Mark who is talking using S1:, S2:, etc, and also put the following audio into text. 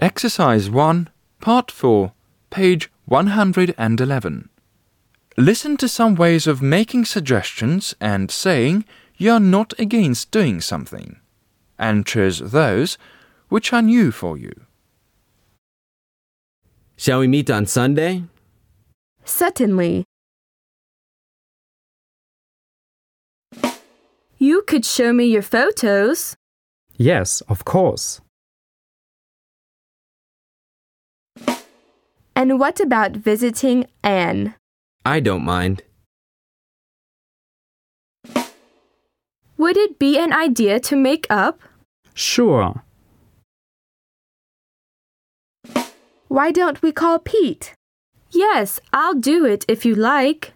S1: Exercise 1, Part 4, page 111. Listen to some ways of making suggestions and saying you are not against doing something, and choose those which are new for you.
S2: Shall we meet on Sunday?
S3: Certainly. You could show me your photos.
S4: Yes, of course.
S3: And what about visiting Anne?
S2: I don't mind.
S3: Would it be an idea to make up?
S4: Sure.
S3: Why don't we call Pete? Yes, I'll do it if you like.